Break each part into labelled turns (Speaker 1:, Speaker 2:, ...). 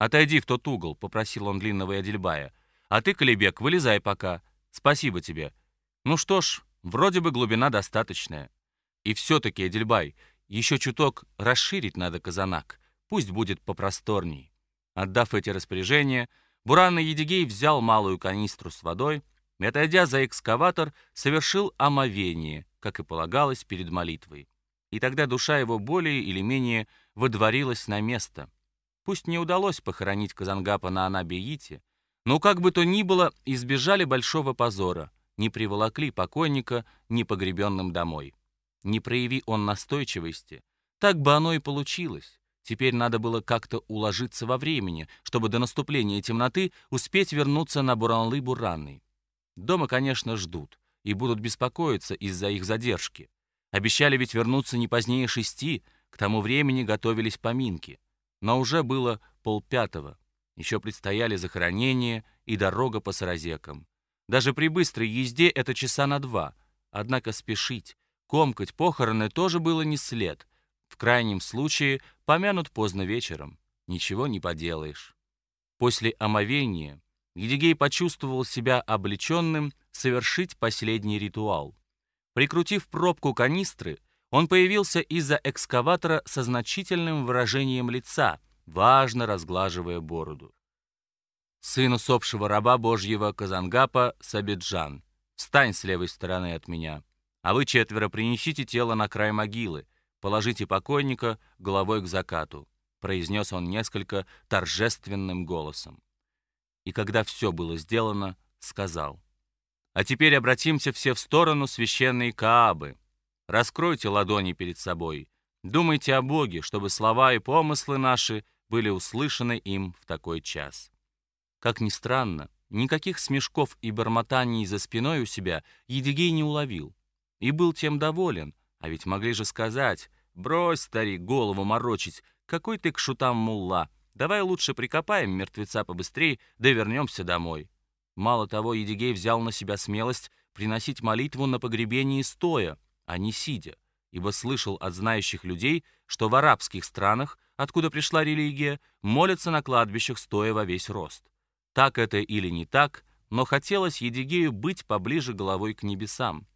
Speaker 1: «Отойди в тот угол», — попросил он длинного Эдельбая. «А ты, Калибек, вылезай пока. Спасибо тебе». «Ну что ж, вроде бы глубина достаточная». «И все-таки, Эдельбай, еще чуток расширить надо казанак. Пусть будет попросторней». Отдав эти распоряжения, Буранный Едигей взял малую канистру с водой и, отойдя за экскаватор, совершил омовение, как и полагалось перед молитвой. И тогда душа его более или менее водворилась на место — Пусть не удалось похоронить Казангапа на Анабиите, но как бы то ни было, избежали большого позора, не приволокли покойника непогребенным домой. Не прояви он настойчивости, так бы оно и получилось. Теперь надо было как-то уложиться во времени, чтобы до наступления темноты успеть вернуться на Буранлы-Буранный. Дома, конечно, ждут и будут беспокоиться из-за их задержки. Обещали ведь вернуться не позднее шести, к тому времени готовились поминки. Но уже было полпятого. Еще предстояли захоронение и дорога по саразекам. Даже при быстрой езде это часа на два. Однако спешить, комкать похороны тоже было не след. В крайнем случае помянут поздно вечером. Ничего не поделаешь. После омовения Едигей почувствовал себя облеченным совершить последний ритуал. Прикрутив пробку канистры, он появился из-за экскаватора со значительным выражением лица, важно разглаживая бороду. «Сын усопшего раба Божьего Казангапа Сабиджан, встань с левой стороны от меня, а вы четверо принесите тело на край могилы, положите покойника головой к закату», произнес он несколько торжественным голосом. И когда все было сделано, сказал, «А теперь обратимся все в сторону священной Каабы, Раскройте ладони перед собой. Думайте о Боге, чтобы слова и помыслы наши были услышаны им в такой час. Как ни странно, никаких смешков и бормотаний за спиной у себя Едигей не уловил. И был тем доволен, а ведь могли же сказать, «Брось, старик, голову морочить, какой ты к шутам мулла, давай лучше прикопаем мертвеца побыстрее, да вернемся домой». Мало того, Едигей взял на себя смелость приносить молитву на погребении стоя, а не сидя, ибо слышал от знающих людей, что в арабских странах, откуда пришла религия, молятся на кладбищах стоя во весь рост. Так это или не так, но хотелось Едигею быть поближе головой к небесам.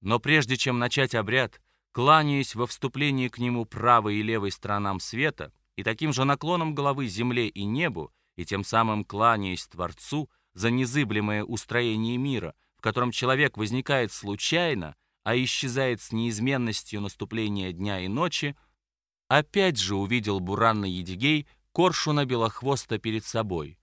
Speaker 1: Но прежде чем начать обряд, кланяясь во вступлении к нему правой и левой сторонам света и таким же наклоном головы земле и небу, и тем самым кланяясь Творцу за незыблемое устроение мира, в котором человек возникает случайно, а исчезает с неизменностью наступления дня и ночи, опять же увидел буранный Едигей коршуна белохвоста перед собой.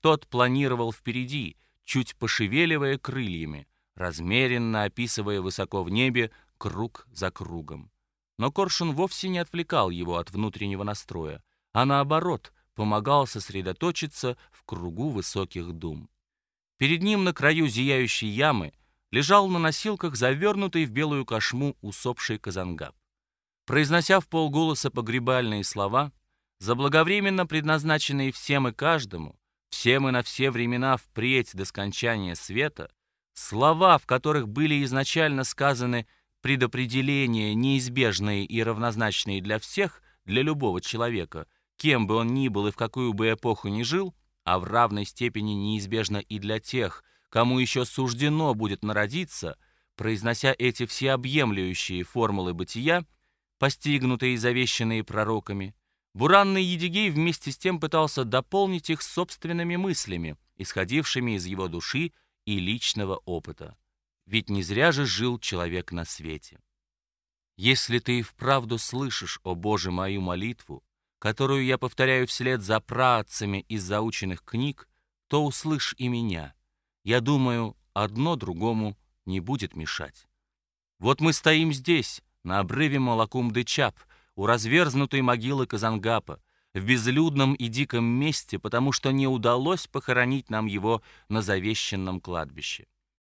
Speaker 1: Тот планировал впереди, чуть пошевеливая крыльями, размеренно описывая высоко в небе круг за кругом. Но коршун вовсе не отвлекал его от внутреннего настроя, а наоборот помогал сосредоточиться в кругу высоких дум. Перед ним на краю зияющей ямы — лежал на носилках, завернутый в белую кошму усопший Казангаб. Произнося в полголоса погребальные слова, заблаговременно предназначенные всем и каждому, всем и на все времена впредь до скончания света, слова, в которых были изначально сказаны предопределения, неизбежные и равнозначные для всех, для любого человека, кем бы он ни был и в какую бы эпоху ни жил, а в равной степени неизбежно и для тех, кому еще суждено будет народиться, произнося эти всеобъемлющие формулы бытия, постигнутые и завещанные пророками, Буранный Едигей вместе с тем пытался дополнить их собственными мыслями, исходившими из его души и личного опыта. Ведь не зря же жил человек на свете. Если ты и вправду слышишь, о Боже, мою молитву, которую я повторяю вслед за праотцами из заученных книг, то услышь и меня. Я думаю, одно другому не будет мешать. Вот мы стоим здесь, на обрыве Малакум-де-Чап, у разверзнутой могилы Казангапа, в безлюдном и диком месте, потому что не удалось похоронить нам его на завещенном кладбище.